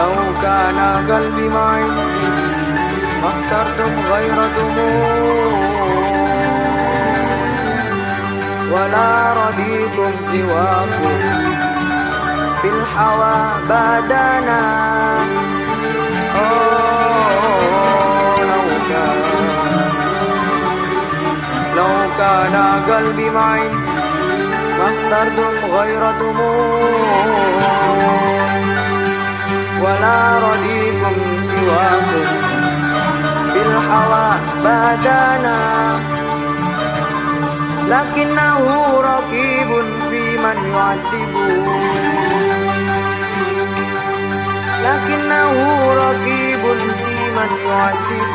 لو كان قلبي معي ما اخترتم غير دموع ولا رضيتم سواكم في الحوى بعدنا. لو كان لو كان قلبي معي ما اخترتم غير دموع. ولا رضيكم سواكم في الحوى بعدنا لكنه رقيب في من يعذب لكنه رقيب في من يعذب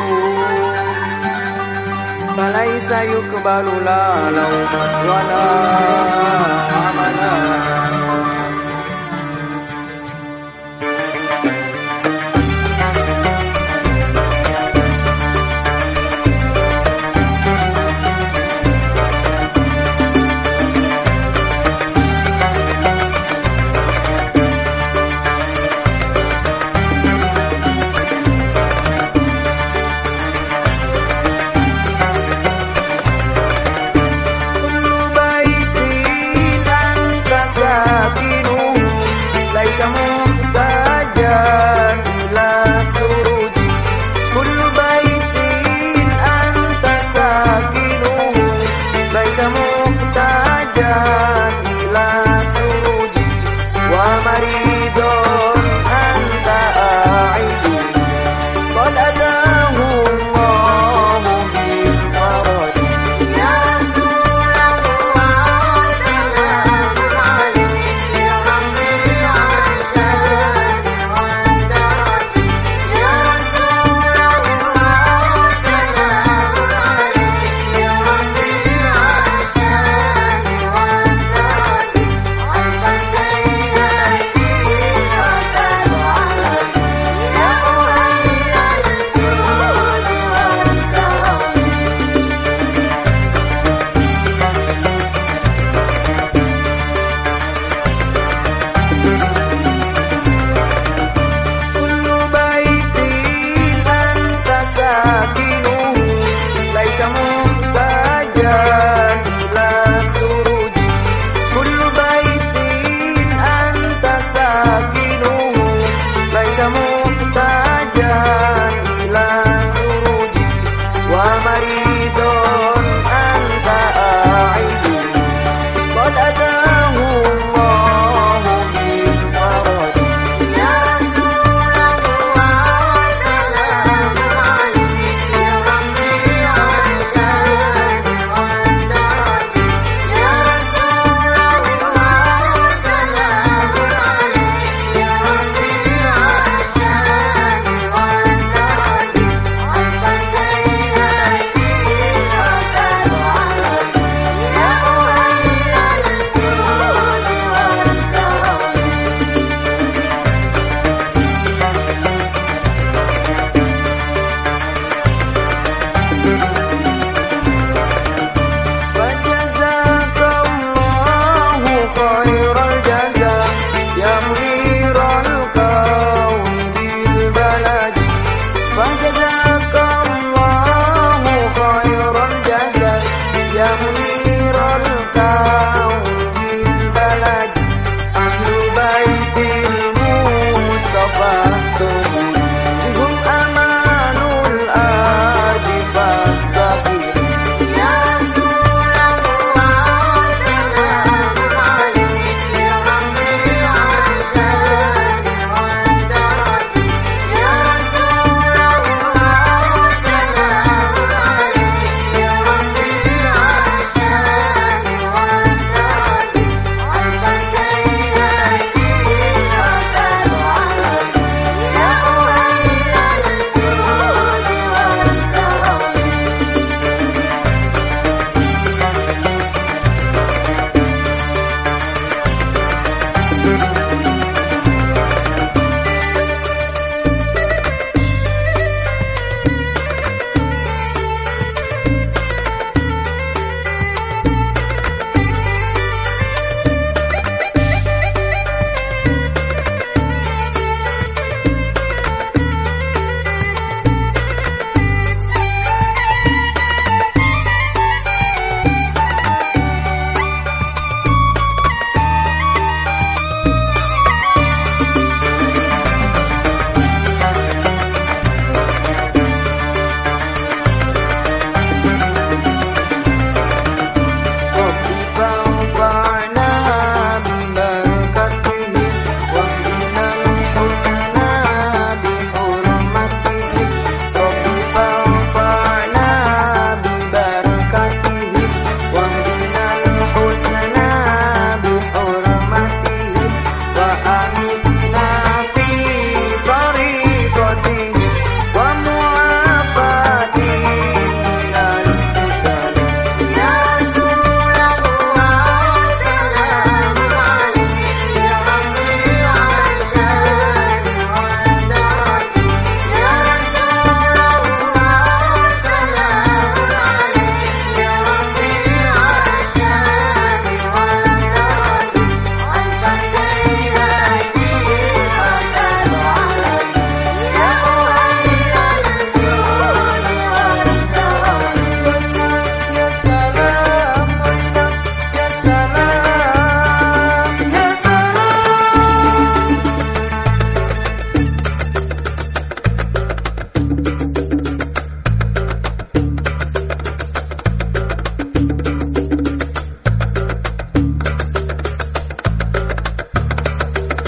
فليس يقبل لا لوما ولا عملا.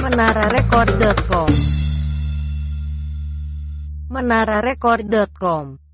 menararecord.com menararecord.com